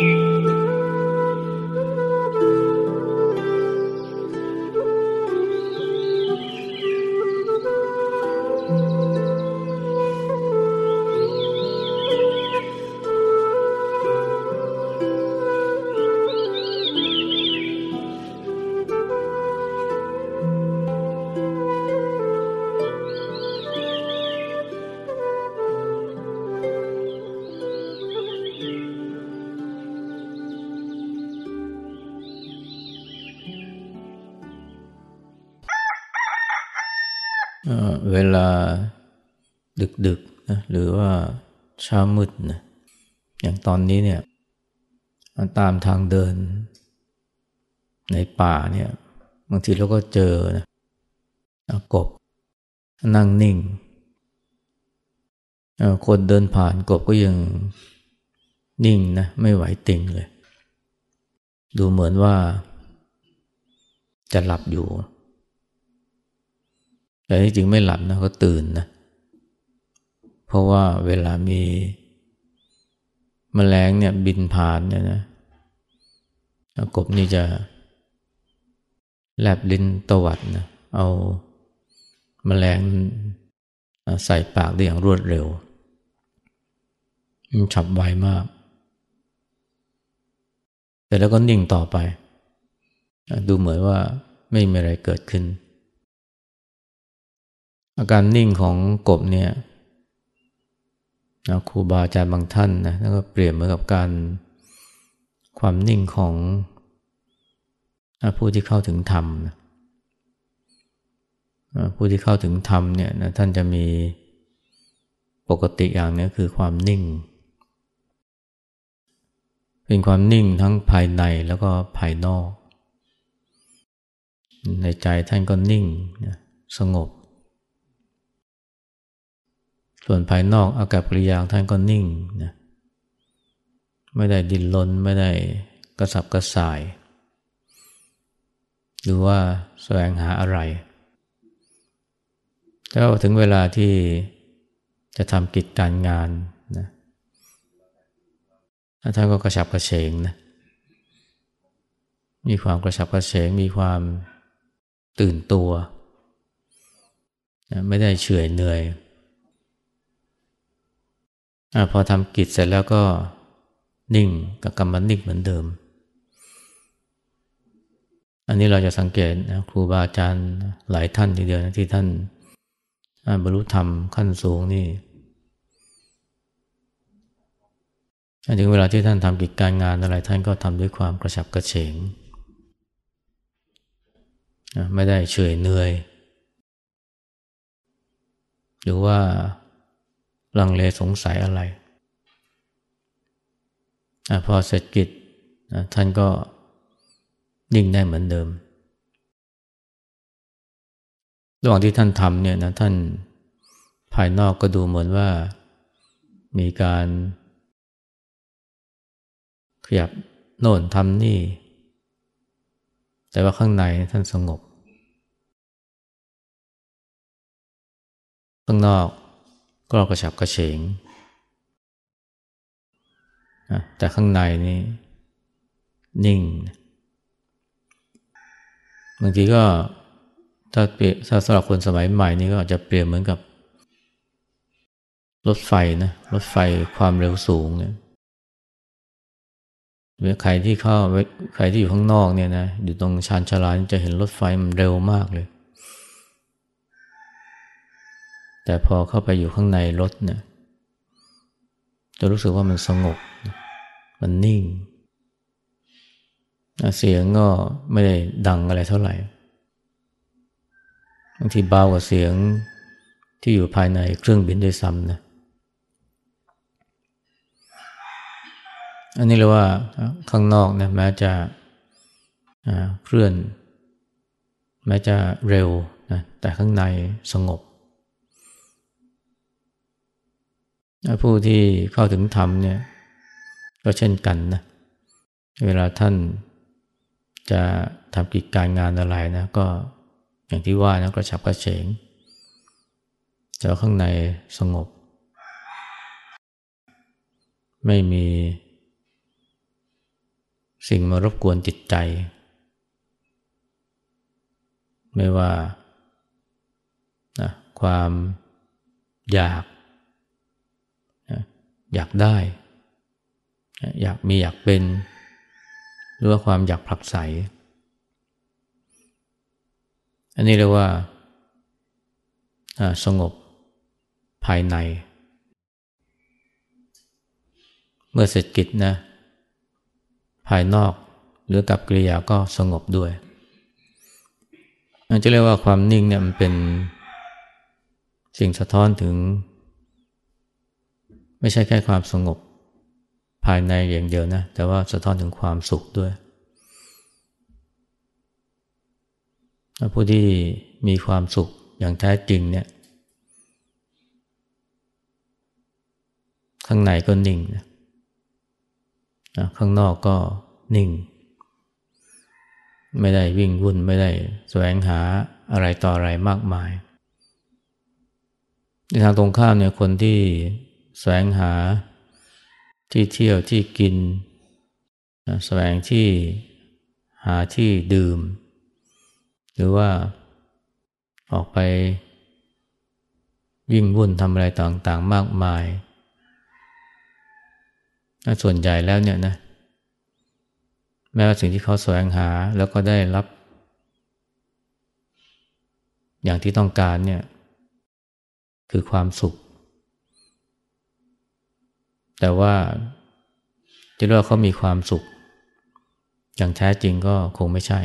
เช้ามืดนะอย่างตอนนี้เนี่ยตามทางเดิน ในป่าเนี่ย บางทีเราก็เจอนะกบ นั่งนิ่ง คนเดินผ่านกบก็ยังนิ่งนะ ไม่ไหวติงเลย ดูเหมือนว่าจะหลับอยู่ แต่ที่จริงไม่หลับนะก็ตื่นนะเพราะว่าเวลามีมแมลงเนี่ยบินผ่านเนี่ยนะกบนี่จะแลบลิ้นตวัดนะเอามแมลงใส่ปากได้อย่างรวดเร็วมันฉับไวมาก แต่แล้วก็นิ่งต่อไป ดูเหมือนว่าไม่มีอะไรเกิดขึ้น อาการนิ่งของกบเนี่ย ครูบาอาจารย์บางท่านนะแล้วก็เปรียบเหมือนกับการความนิ่งของผู้ที่เข้าถึงธรรมนะผู้ที่เข้าถึงธรรมเนี่ยนะท่านจะมีปกติอย่างนี้คือความนิ่ง เป็นความนิ่งทั้งภายในแล้วก็ภายนอก ในใจท่านก็นิ่งนะสงบ ส่วนภายนอกอากาศปริยางท่านก็นิ่งนะไม่ได้ดินลนไม่ได้กระสับกระส่าย หรือว่าแสวงหาอะไรแต่ว่าถึงเวลาที่จะทำกิจการงานนะท่านก็กระฉับกระเฉงนะมีความกระฉับกระเฉงมีความตื่นตัว ไม่ได้เฉื่อยเหนื่อย อพอทำกิจเสร็จแล้วก็นิ่งกับกรรมนิ่งเหมือนเดิม อันนี้เราจะสังเกตนะครูบาอาจารย์หลายท่านทีเดียวนะที่ท่านบรรลุธรรมขั้นสูงนี่ถึงเวลาที่ท่านทำกิจการงานอะไรท่านก็ทำด้วยความกระฉับกระเฉง ไม่ได้เฉยเหนื่อย หรือว่า ลังเลสงสัยอะไรอพอเสร็จกิจท่านก็นิ่งได้เหมือนเดิม ระหว่างที่ท่านทำเนี่ยนะท่านภายนอกก็ดูเหมือนว่ามีการขยับโน่นทำนี่ แต่ว่าข้างในท่านสงบ ข้างนอก ก็กระฉับกระเฉงแต่ข้างในนี่นิ่ง บางทีก็ถ้าเปรียถ้าสำหรับคนสมัยใหม่นี่ก็อาจจะเปรียบเหมือนกับ รถไฟนะรถไฟความเร็วสูงเนี่ยเมื่อใครที่เข้าใครที่อยู่ข้างนอกเนี่ยนะอยู่ตรงชานชาลาจะเห็นรถไฟมันเร็วมากเลย แต่พอเข้าไปอยู่ข้างในรถเนี่ยจะรู้สึกว่ามันสงบ มันนิ่ง เสียงก็ไม่ได้ดังอะไรเท่าไหร่ บางทีเบากว่าเสียงที่อยู่ภายในเครื่องบินด้วยซ้ำนะอันนี้เรียกว่าข้างนอกนะแม้จะเคลื่อน แม้จะเร็วนะแต่ข้างในสงบ ผู้ที่เข้าถึงธรรมเนี่ยก็เช่นกันนะเวลาท่านจะทำกิจการงานอะไรนะก็อย่างที่ว่านะกระฉับกระเฉงแต่ข้างในสงบ ไม่มีสิ่งมารบกวนจิตใจ ไม่ว่านะความอยาก อยากได้ อยากมีอยากเป็น หรือว่าความอยากผลักไส อันนี้เรียกว่าสงบภายใน เมื่อเสร็จกิจนะ ภายนอกหรือกับกิริยาก็สงบด้วยอันจะเรียกว่าความนิ่งเนี่ยมันเป็นสิ่งสะท้อนถึง ไม่ใช่แค่ความสงบภายในอย่างเดียวนะ แต่ว่าสะท้อนถึงความสุขด้วยผู้ที่มีความสุขอย่างแท้จริงเนี่ย ข้างในก็นิ่งนะข้างนอกก็นิ่ง ไม่ได้วิ่งวุ่นไม่ได้แสวงหาอะไรต่ออะไรมากมาย ในทางตรงข้ามเนี่ยคนที่ แสวงหาที่เที่ยวที่กินแสวงที่หาที่ดื่ม หรือว่าออกไปวิ่งวุ่นทำอะไรต่างๆ มากมาย ส่วนใหญ่แล้วเนี่ยนะแม้ว่าสิ่งที่เขาแสวงหาแล้วก็ได้รับ อย่างที่ต้องการเนี่ย คือความสุข แต่ว่าจะเรียกว่าเขามีความสุข อย่างแท้จริงก็คงไม่ใช่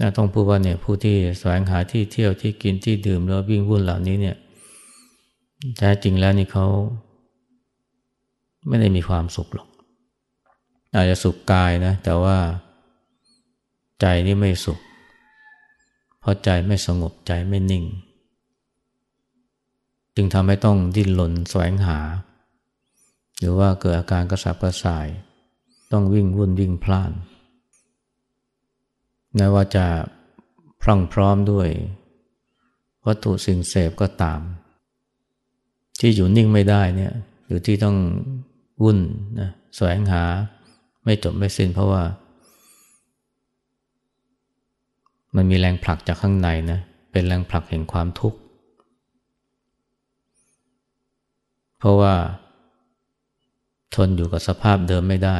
นะต้องพูดว่าเนี่ยผู้ที่แสวงหาที่เที่ยวที่กินที่ดื่มแล้ววิ่งวุ่นเหล่านี้เนี่ยแท้จริงแล้วนี่เขาไม่ได้มีความสุขหรอก อาจจะสุขกายนะ แต่ว่าใจนี่ไม่สุข เพราะใจไม่สงบใจไม่นิ่ง จึงทำให้ต้องดิ้นรนแสวงหา หรือว่าเกิดอาการกระสับกระส่าย ต้องวิ่งวุ่นวิ่งพล่านแม้ว่าจะพรั่งพร้อมด้วย วัตถุสิ่งเสพก็ตาม ที่อยู่นิ่งไม่ได้เนี่ยหรือที่ต้องวุ่นนะแสวงหาไม่จบไม่สิ้นเพราะว่า มันมีแรงผลักจากข้างในนะเป็นแรงผลักแห่งความทุกข์ เพราะว่า ทนอยู่กับสภาพเดิมไม่ได้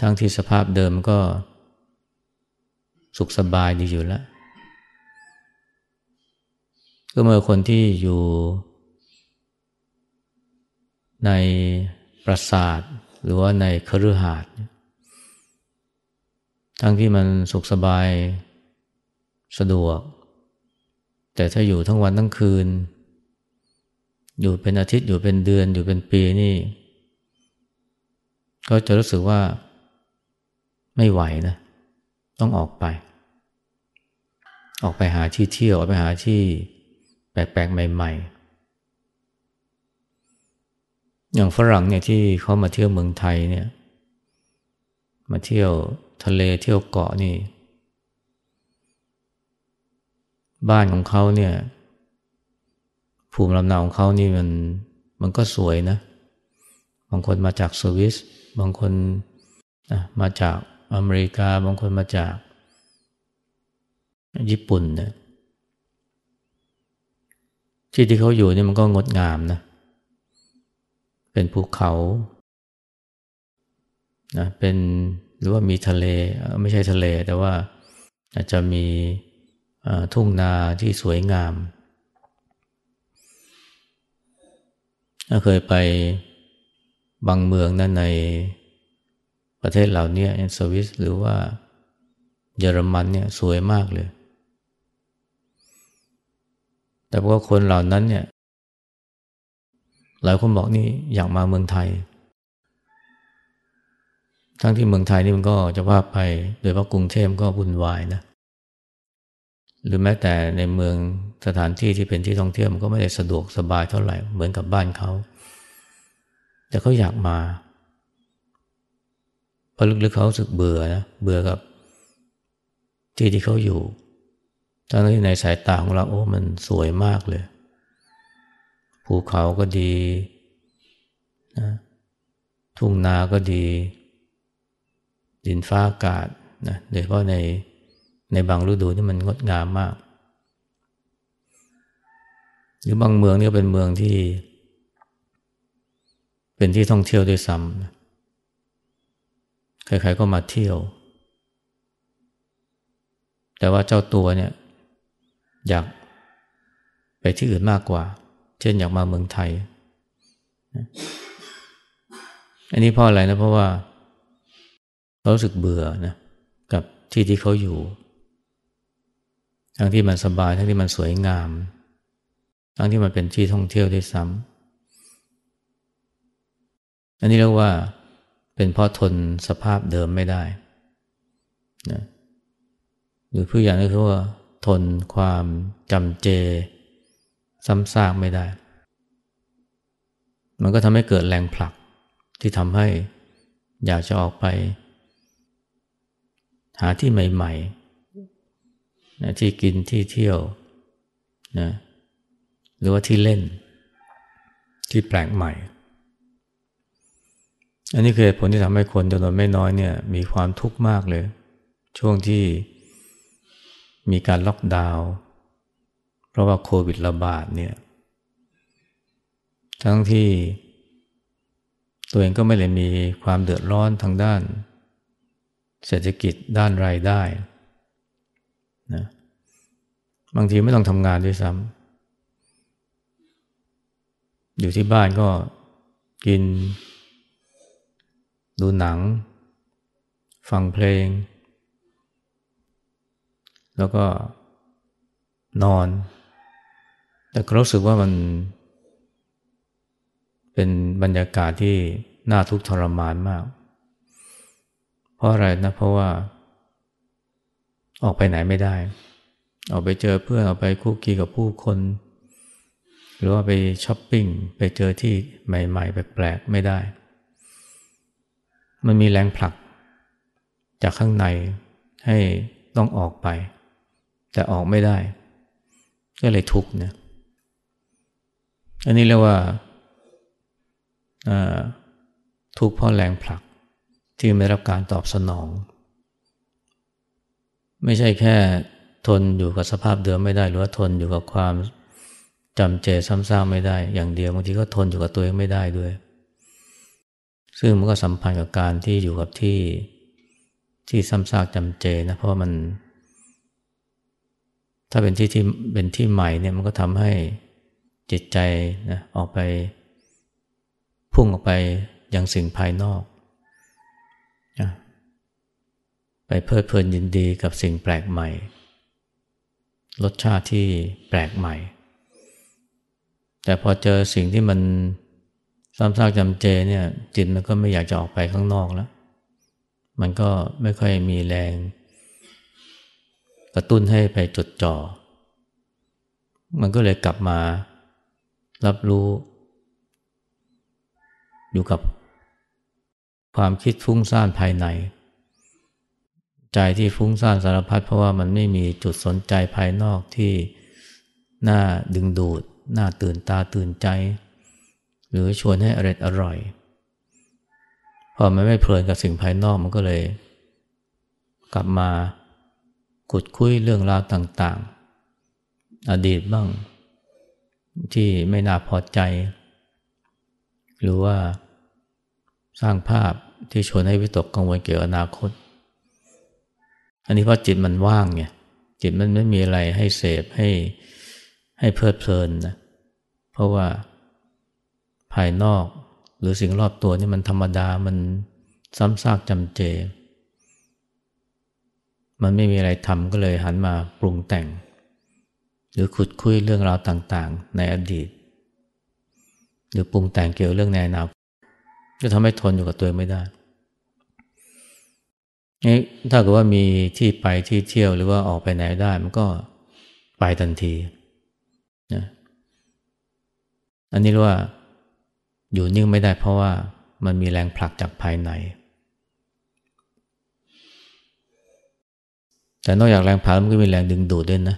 ทั้งที่สภาพเดิมก็ สุขสบายดีอยู่แล้ว ก็เมื่อคนที่อยู่ ในปราสาทหรือว่าในคฤหาสน์ทั้งที่มันสุขสบายสะดวก แต่ถ้าอยู่ทั้งวันทั้งคืน อยู่เป็นอาทิตย์อยู่เป็นเดือนอยู่เป็นปีนี่ ก็จะรู้สึกว่าไม่ไหวนะ ต้องออกไป ออกไปหาที่เที่ยวออกไปหาที่แปลกๆใหม่ ๆ อย่างฝรั่งเนี่ยที่เขามาเที่ยวเมืองไทยเนี่ย มาเที่ยวทะเลเที่ยวเกาะนี่ บ้านของเขาเนี่ย ภูมิลำเนาของเขานี่มันมันก็สวยนะ บางคนมาจากสวิส บางคนมาจากอเมริกา บางคนมาจากญี่ปุ่นเนี่ยที่ที่เขาอยู่นี่มันก็งดงามนะ เป็นภูเขานะเป็นหรือว่ามีทะเลไม่ใช่ทะเลแต่ว่าอาจจะมีทุ่งนาที่สวยงาม เคยไปบางเมืองนั่นในประเทศเหล่านี้สวิสหรือว่าเยอรมันเนี่ยสวยมากเลย แต่พวกคนเหล่านั้นเนี่ย หลายคนบอกนี่อยากมาเมืองไทย ทั้งที่เมืองไทยนี่มันก็จะว่าไป โดยว่ากรุงเทพก็วุ่นวายนะ หรือแม้แต่ในเมืองสถานที่ที่เป็นที่ท่องเที่ยวมันก็ไม่ได้สะดวกสบายเท่าไหร่เหมือนกับบ้านเขา แต่เขาอยากมาราะลึกๆเขาสึกเบื่อนะเบื่อกับที่ที่เขาอยู่ทั้งที่ในสายตาของเราโอ้มันสวยมากเลย ภูเขาก็ดีนะทุ่งนาก็ดี ดินฟ้าอากาศนะโดยเฉพาะใน ในบางฤดูที่มันงดงามมาก หรือบางเมืองนี่ก็เป็นเมืองที่ เป็นที่ท่องเที่ยวด้วยซ้ำใครๆก็มาเที่ยว แต่ว่าเจ้าตัวเนี่ยอยากไปที่อื่นมากกว่า เช่นอยากมาเมืองไทย อันนี้เพราะอะไรนะเพราะว่าเขารู้สึกเบื่อนะกับที่ที่เขาอยู่ ทั้งที่มันสบายทั้งที่มันสวยงาม ทั้งที่มันเป็นที่ท่องเที่ยวด้วยซ้ำอันนี้เรียกว่าเป็นเพราะทนสภาพเดิมไม่ได้นะหรือผู้อย่างก็คือว่าทนความจำเจ ซ้ำซากไม่ได้ มันก็ทำให้เกิดแรงผลักที่ทำให้อยากจะออกไป หาที่ใหม่ ๆ นะที่กินที่เที่ยวนะหรือว่าที่เล่น ที่แปลกใหม่ อันนี้คือผลที่ทำให้คนจำนวนไม่น้อยเนี่ยมีความทุกข์มากเลย ช่วงที่มีการล็อกดาวน์เพราะว่าโควิดระบาดเนี่ยทั้งที่ตัวเองก็ไม่เลยมีความเดือดร้อนทางด้าน เศรษฐกิจด้านรายได้ นะบางทีไม่ต้องทำงานด้วยซ้ำอยู่ที่บ้านก็กิน ดูหนัง ฟังเพลง แล้วก็นอน แต่ก็รู้สึกว่ามันเป็นบรรยากาศที่น่าทุกข์ทรมานมาก เพราะอะไรนะ เพราะว่า ออกไปไหนไม่ได้ ออกไปเจอเพื่อนออกไปคุกคีกับผู้คน หรือว่าไปช้อปปิ้งไปเจอที่ใหม่ๆแปลกๆไม่ได้ มันมีแรงผลักจากข้างในให้ต้องออกไป แต่ออกไม่ได้ ก็เลยทุกข์เนี่ยอันนี้เรียกว่าทุกข์เพราะแรงผลักที่ไม่รับการตอบสนอง ไม่ใช่แค่ทนอยู่กับสภาพเดิมไม่ได้ หรือว่าทนอยู่กับความจำเจซ้ำซากไม่ได้ อย่างเดียวบางทีก็ทนอยู่กับตัวเองไม่ได้ด้วย ซึ่งมันก็สัมพันธ์กับการที่อยู่กับที่ที่ซ้ำซากจำเจนะเพราะมัน ถ้าเป็นที่ที่เป็นที่ใหม่เนี่ยมันก็ทำให้จิตใจนะออกไป พุ่งออกไปยังสิ่งภายนอก ไปเพลิดเพลินยินดีกับสิ่งแปลกใหม่ รสชาติที่แปลกใหม่ แต่พอเจอสิ่งที่มันซ้ำซากจำเจเนี่ยจิตมันก็ไม่อยากจะออกไปข้างนอกแล้ว มันก็ไม่ค่อยมีแรง กระตุ้นให้ไปจดจ่อ มันก็เลยกลับมารับรู้ อยู่กับความคิดฟุ้งซ่านภายใน ใจที่ฟุ้งซ่านสารพัดเพราะว่ามันไม่มีจุดสนใจภายนอกที่น่าดึงดูด น่าตื่นตาตื่นใจ หรือชวนให้อร่อยอร่อย พอมันไม่เพลินกับสิ่งภายนอกมันก็เลย กลับมาขุดคุยเรื่องราวต่าง ๆ อดีตบ้าง ที่ไม่น่าพอใจ หรือว่าสร้างภาพที่ชวนให้วิตกกังวลเกี่ยวกับอนาคต อันนี้เพราะจิตมันว่างไงจิตมันไม่มีอะไรให้เสพให้ให้เพลิดเพลินนะเพราะว่าภายนอกหรือสิ่งรอบตัวนี่มันธรรมดามันซ้ำซากจำเจ มันไม่มีอะไรทำก็เลยหันมาปรุงแต่ง หรือขุดคุยเรื่องราวต่างๆ ในอดีต หรือปรุงแต่งเกี่ยวเรื่องในอนาคตจะทำให้ทนอยู่กับตัวไม่ได้ นี่ถ้าเกิดว่ามีที่ไปที่เที่ยวหรือว่าออกไปไหนได้มันก็ไปทันทีนะอันนี้เรียกว่าอยู่นิ่งไม่ได้เพราะว่ามันมีแรงผลักจากภายใน แต่นอกจากแรงผลักมันก็มีแรงดึงดูดด้วยนะ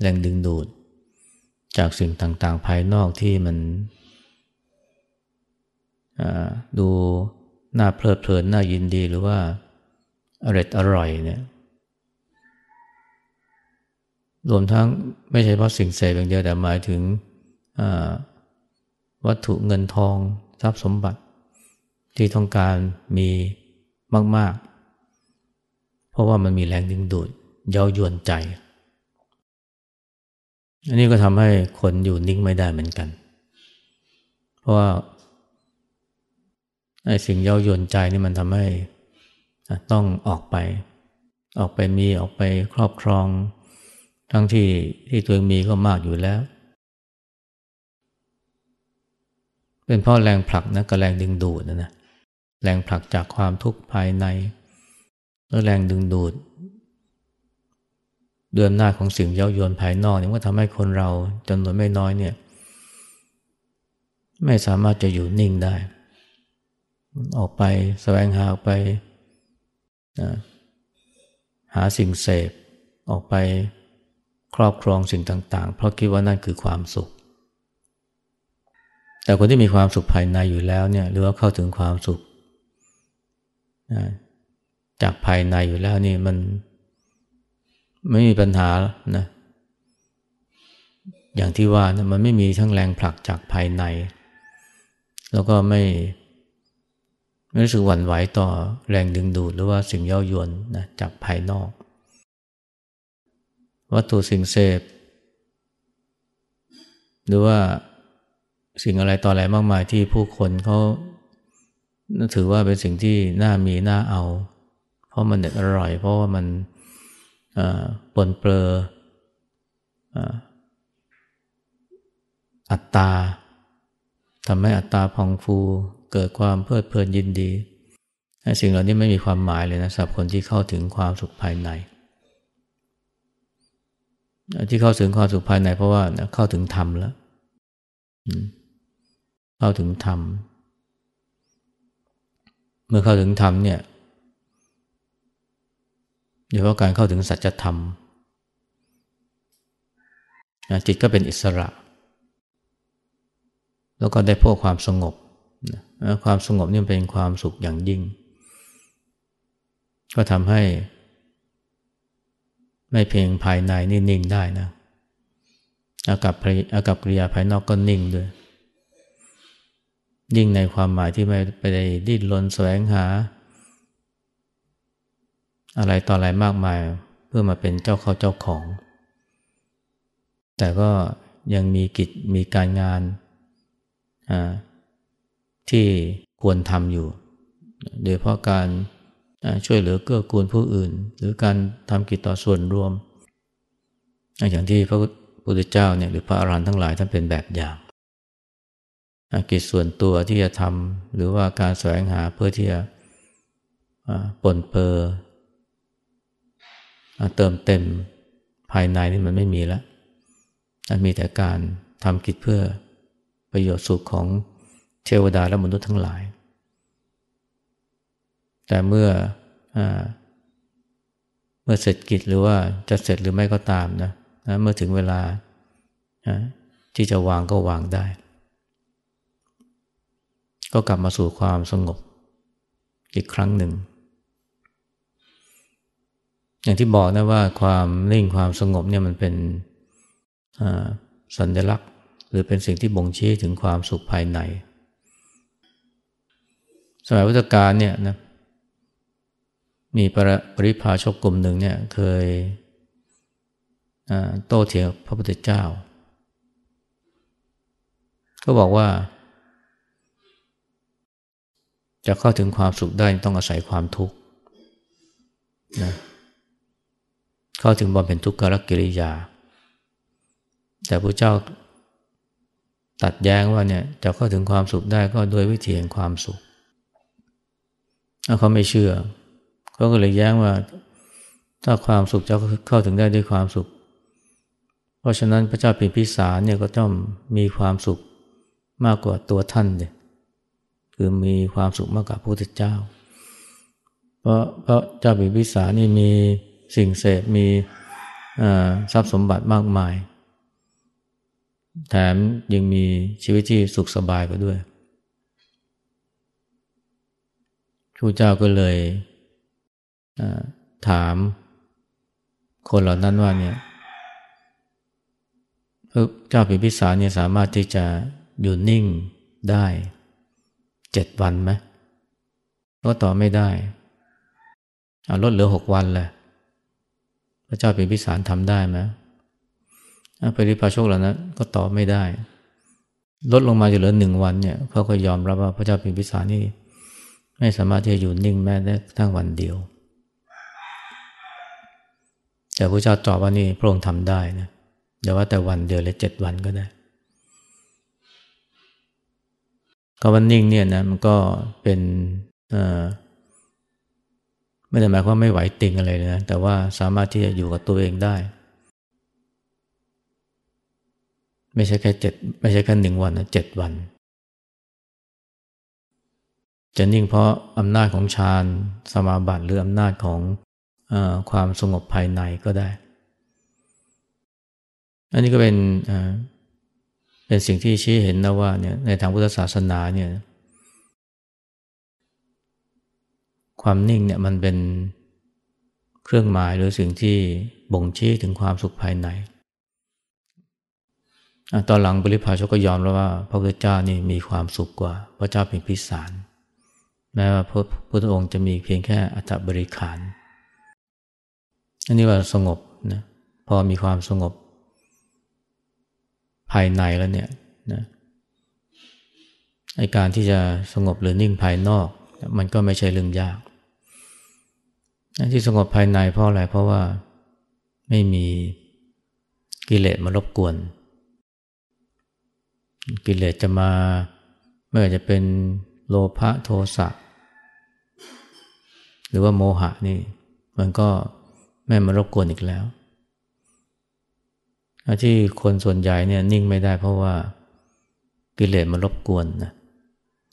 แรงดึงดูด จากสิ่งต่างๆ ภายนอกที่มันดูน่าเพลิดเพลินน่ายินดีหรือว่า อร่อยอร่อยเนี่ยรวมทั้งไม่ใช่เพราะสิ่งเสพอย่างเดียวแต่หมายถึงวัตถุเงินทองทรัพย์สมบัติ ที่ต้องการมีมาก ๆ เพราะว่ามันมีแรงดึงดูดเย้ายวนใจ อันนี้ก็ทำให้คนอยู่นิ่งไม่ได้เหมือนกัน เพราะว่าไอ้สิ่งเย้ายวนใจนี่มันทำให้ ต้องออกไป ออกไปมีออกไปครอบครอง ทั้งที่ที่ตัวเองมีก็มากอยู่แล้ว เป็นเพราะแรงผลักนะกับแรงดึงดูดนะนะแรงผลักจากความทุกข์ภายใน แล้วแรงดึงดูดเดือมหน้าของสิ่งเย้ายวนภายนอกเนี่ยว่าทำให้คนเราจำนวนไม่น้อยเนี่ย ไม่สามารถจะอยู่นิ่งได้ ออกไปแสวงหาออกไป หาสิ่งเสพออกไปครอบครองสิ่งต่าง ๆ เพราะคิดว่านั่นคือความสุข แต่คนที่มีความสุขภายในอยู่แล้วเนี่ยหรือว่าเข้าถึงความสุขจากภายในอยู่แล้วนี่มันไม่มีปัญหานะอย่างที่ว่านะมันไม่มีทั้งแรงผลักจากภายใน แล้วก็ไม่ไม่ รู้สึกหวั่นไหวต่อแรงดึงดูดหรือว่าสิ่งเย้ายวนนะจากภายนอก วัตถุสิ่งเสพ หรือว่าสิ่งอะไรต่ออะไรมากมายที่ผู้คนเขาถือว่าเป็นสิ่งที่น่ามีน่าเอา เพราะมันเด็ดอร่อย เพราะว่ามันปนเปื้ออัตตา ทำให้อัตตาพองฟูเกิดความเพลิดเพลินยินดีสิ่งเหล่านี้ไม่มีความหมายเลยนะสำหรับคนที่เข้าถึงความสุขภายใน ที่เข้าถึงความสุขภายในเพราะว่าเข้าถึงธรรมแล้วเข้าถึงธรรม เมื่อเข้าถึงธรรมเนี่ยโดยเฉพาะการเข้าถึงสัจธรรมจิตก็เป็นอิสระ แล้วก็ได้พวกความสงบความสงบนี่เป็นความสุขอย่างยิ่ง ก็ทำให้ ไม่เพียงภายในนี่นิ่งได้นะอากับอากับกริยาภายนอกก็นิ่งด้วย นิ่งในความหมายที่ไม่ไปได้ดิ้นรนแสวงหา อะไรต่ออะไรมากมายเพื่อมาเป็นเจ้าเขาเจ้าของ แต่ก็ยังมีกิจมีการงาน ที่ควรทำอยู่ โดยเพราะการช่วยเหลือเกื้อกูลผู้อื่น หรือการทำกิจต่อส่วนรวม อย่างที่พระพุทธเจ้าเนี่ยหรือพระอรหันต์ทั้งหลายท่านเป็นแบบอย่างกิจส่วนตัวที่จะทำหรือว่าการแสวงหาเพื่อที่จะปนเปอร์เติมเต็มภายในนี่มันไม่มีแล้ว มีแต่การทำกิจเพื่อ ประโยชน์สุขของเทวดาและมนุษย์ทั้งหลาย แต่เมื่ออเมื่อเสร็จกิจหรือว่าจะเสร็จหรือไม่ก็ตามนะเมื่อถึงเวลาที่จะวางก็วางได้ ก็กลับมาสู่ความสงบอีกครั้งหนึ่ง อย่างที่บอกนะว่าความนิ่งความสงบเนี่ยมันเป็นสัญลักษณ์ หรือเป็นสิ่งที่บ่งชี้ถึงความสุขภายใน สมัยพุทธกาลเนี่ยนะมีปรปริพาชกกลุ่มหนึ่งเนี่ยเคยโต้เถียงพระพุทธเจ้า ก็บอกว่า จะเข้าถึงความสุขได้ต้องอาศัยความทุกข์นะเข้าถึงบำเพ็ญทุกขกิริยา แต่พระเจ้า ตัดแย้งว่าเนี่ยจะเข้าถึงความสุขได้ก็โดยวิธีแห่งความสุขเขาไม่เชื่อเขาก็เลยแย้งว่า ถ้าความสุขจะเข้าถึงได้ด้วยความสุข เพราะฉะนั้นพระเจ้าปิมพิสารเนี่ยก็ต้องมีความสุขมากกว่าตัวท่านเลยคือมีความสุขมากกว่าพระพุทธเจ้า เพราะพระเจ้าปิมพิสารนี่มีสิ่งเสพมีทรัพย์สมบัติมากมาย แถมยังมีชีวิตที่สุขสบายกว่าด้วยครูเจ้าก็เลยถามคนเหล่านั้นว่าเนี่ยพระเจ้าพิมพิสารเนี่ยสามารถที่จะอยู่นิ่งได้เจ็ดวันไหมก็ตอบไม่ได้เอาลดเหลือหกวันเลยพระเจ้าพิมพิสารทำได้ไหม ปริพาชกเหล่านั้นก็ตอบไม่ได้ ลดลงมาอยู่เหลือหนึ่งวันเนี่ยเขาก็ยอมรับว่าพระเจ้าพิมพิสารนี่ไม่สามารถที่จะอยู่นิ่งแม้แต่ทั้งวันเดียว แต่พระเจ้าตอบว่านี่พระองค์ทำได้นะอย่าว่าแต่วันเดียวเลยเจ็ดวันก็ได้คำว่านิ่งเนี่ยนะมันก็เป็นไม่ได้หมายความไม่ไหวติงอะไรเลยนะแต่ว่าสามารถที่จะอยู่กับตัวเองได้ ไม่ใช่แค่เจ็ดไม่ใช่แค่หนึ่งวันนะเจ็ดวัน จะนิ่งเพราะอำนาจของฌานสมาบัติหรืออำนาจของอความสงบภายในก็ได้ อันนี้ก็เป็นเป็นสิ่งที่ชี้เห็นนะว่าเนี่ยในทางพุทธศาสนาเนี่ยความนิ่งเนี่ยมันเป็นเครื่องหมายหรือสิ่งที่บ่งชี้ถึงความสุขภายใน ตอนหลังบริพาชก็ยอมแล้วว่า พระพุทธเจ้านี่มีความสุขกว่า พระเจ้าเป็นพิสาร แม้ว่าพระพุทธองค์จะมีเพียงแค่อัตบริขารอันนี้ว่าสงบนะพอมีความสงบ ภายในแล้วเนี่ยนะไอการที่จะสงบหรือนิ่งภายนอก มันก็ไม่ใช่เรื่องยากที่สงบภายในเพราะอะไรเพราะว่าไม่มีกิเลสมารบกวน กิเลสจะมาไม่ว่าจะเป็นโลภะโทสะหรือว่าโมหะนี่ มันก็ไม่มารบกวนอีกแล้ว ที่คนส่วนใหญ่เนี่ยนิ่งไม่ได้เพราะว่ากิเลสมารบกวนนะ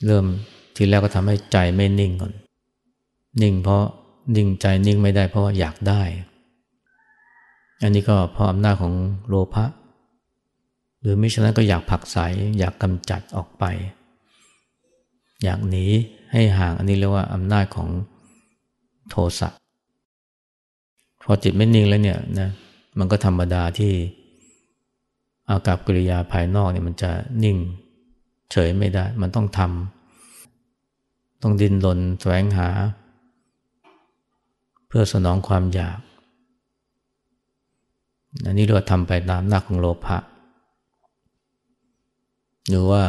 เริ่มทีแรกก็ทำให้ใจไม่นิ่งก่อน นิ่งเพราะนิ่งใจนิ่งไม่ได้เพราะว่าอยากได้ อันนี้ก็เพราะอำนาจของโลภะ รือมิฉะนั้นก็อยากผักใสอยากกำจัดออกไป อยากหนีให้ห่างอันนี้เรียกว่าอำนาจของโทสะพอจิตไม่นิ่งแล้วเนี่ยนะมันก็ธรรมดาที่อากับกิริยาภายนอกเนี่ยมันจะนิ่งเฉยไม่ได้ มันต้องทำต้องดิ้นรนแสวงหา เพื่อสนองความอยากอันนี้เรียกว่าทำไปตามหน้าของโลภะ หรือว่า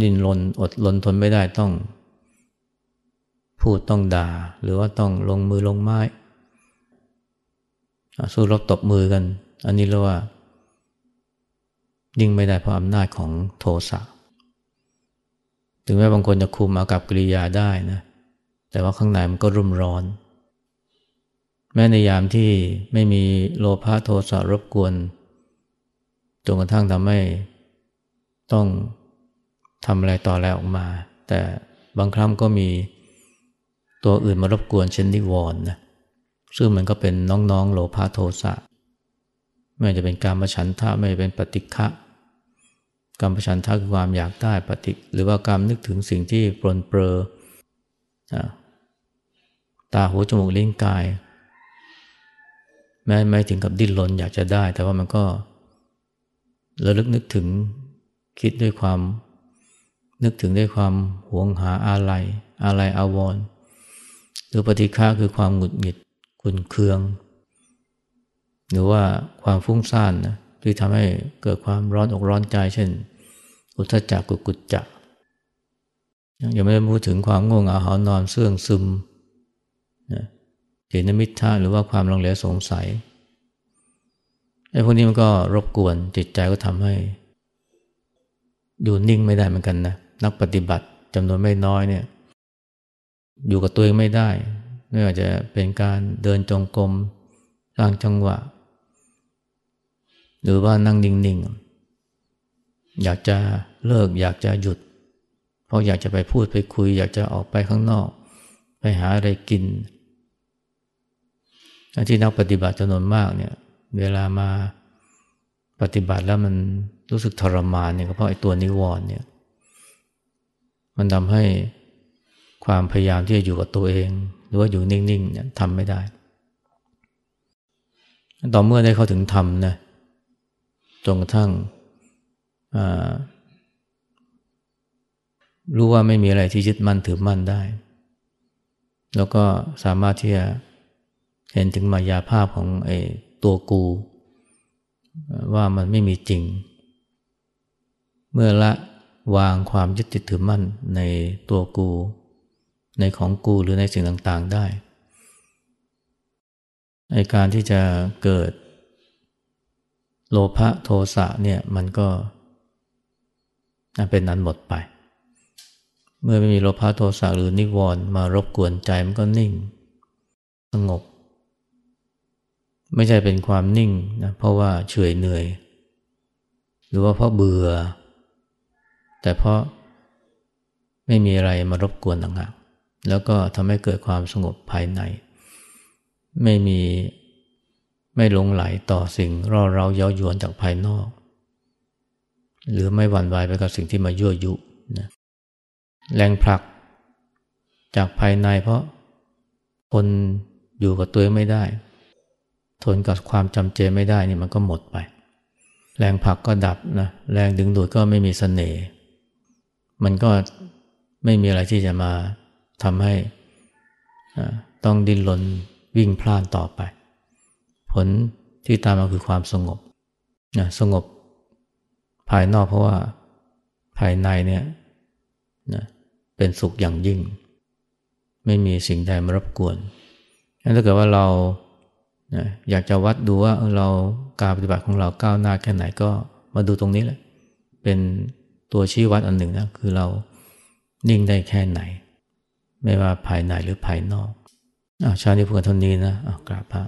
นินรนอดลนทนไม่ได้ต้อง พูดต้องด่า หรือว่าต้องลงมือลงไม้สู้รบตบมือกัน อันนี้เรียกว่า ยิ่งไม่ได้เพราะอำนาจของโทสะถึงแม้บางคนจะคุมอากับกิริยาได้นะ แต่ว่าข้างในมันก็รุ่มร้อน แม้ในยามที่ไม่มีโลภะโทสะรบกวน จนกระทั่งทำให้ต้องทำอะไรต่ออะไรออกมา แต่บางครั้งก็มีตัวอื่นมารบกวนเช่นนิวรณ์นะซึ่งมันก็เป็นน้องๆโลภะโทสะไม่จะเป็นการมาฉันทะไม่เป็นปฏิฆะการประชันทะคือความอยากได้ปฏิหรือว่าการนึกถึงสิ่งที่ปรนเปรอตาหูจมูกลิ้นกาย แม้ไม่ถึงกับดิ้นรนอยากจะได้ แต่ว่ามันก็ ระลึกนึกถึงคิดด้วยความ นึกถึงด้วยความหวงหาอาลัยอาลัยอาวรณ์หรือปฏิฆาคือความหงุดหงิดขุนเคือง หรือว่าความฟุ้งซ่านนะที่ทำให้เกิดความร้อนอกร้อนใจ เช่น อุทจักกุกุจจะยังไม่ได้พูดถึงความง่วงอาหานอนเสื่องซึมนะเจนมิทาหรือว่าความลังเลสงสัย ไอ้พวกนี้มันก็รบกวนจิตใจก็ทำให้ อยู่นิ่งไม่ได้เหมือนกันนะนักปฏิบัติจำนวนไม่น้อยเนี่ย อยู่กับตัวเองไม่ได้ ไม่ว่าจะเป็นการเดินจงกรมสร้างจังหวะ หรือว่านั่งนิ่งๆ อยากจะเลิกอยากจะหยุด เพราะอยากจะไปพูดไปคุย อยากจะออกไปข้างนอก ไปหาอะไรกินที่นักปฏิบัติจำนวนมากเนี่ย เวลามาปฏิบัติแล้วมันรู้สึกทรมานเนี่ยก็เพราะไอ้ตัวนิวรณ์เนี่ย มันทำให้ความพยายามที่จะอยู่กับตัวเอง หรือว่าอยู่นิ่งๆเนี่ยทำไม่ได้ ต่อเมื่อได้เข้าถึงธรรมนะจนกระทั่งรู้ว่าไม่มีอะไรที่ยึดมั่นถือมั่นได้ แล้วก็สามารถที่จะเห็นถึงมายาภาพของไอ้ ตัวกู ว่ามันไม่มีจริง เมื่อละวางความยึดติดถือมั่นในตัวกู ในของกูหรือในสิ่งต่างๆได้ในการที่จะเกิด โลภะโทสะเนี่ยมันก็เป็นนั้นหมดไป เมื่อไม่มีโลภะโทสะหรือนิวรณ์มารบกวนใจมันก็นิ่ง สงบ ไม่ใช่เป็นความนิ่งนะเพราะว่าเฉยเหนื่อย หรือว่าเพราะเบื่อ แต่เพราะไม่มีอะไรมารบกวนต่างหากแล้วก็ทำให้เกิดความสงบภายใน ไม่มีไม่หลงไหลต่อสิ่งร่อเร้าเย้ายวนจากภายนอก หรือไม่หวั่นไหวไปกับสิ่งที่มายั่วยุนะแรงผลักจากภายในเพราะคนอยู่กับตัวไม่ได้ ทนกับความจำเจไม่ได้นี่มันก็หมดไป แรงผลักก็ดับนะแรงดึงดูดก็ไม่มีสเสน่ห์มันก็ไม่มีอะไรที่จะมาทำให้ต้องดิ้นรนวิ่งพล่านต่อไป ผลที่ตามมาคือความสงบนะสงบภายนอกเพราะว่าภายในเนี่ยนะเป็นสุขอย่างยิ่ง ไม่มีสิ่งใดมารบกวนงั้นถ้าเกิดว่าเรา นะอยากจะวัดดูว่าเราการปฏิบัติของเราก้าวหน้าแค่ไหนก็มาดูตรงนี้แหละ เป็นตัวชี้วัดอันหนึ่งนะคือเรานิ่งได้แค่ไหน ไม่ว่าภายในหรือภายนอกอชาตินี้พูดเท่านี้นะกราบพระ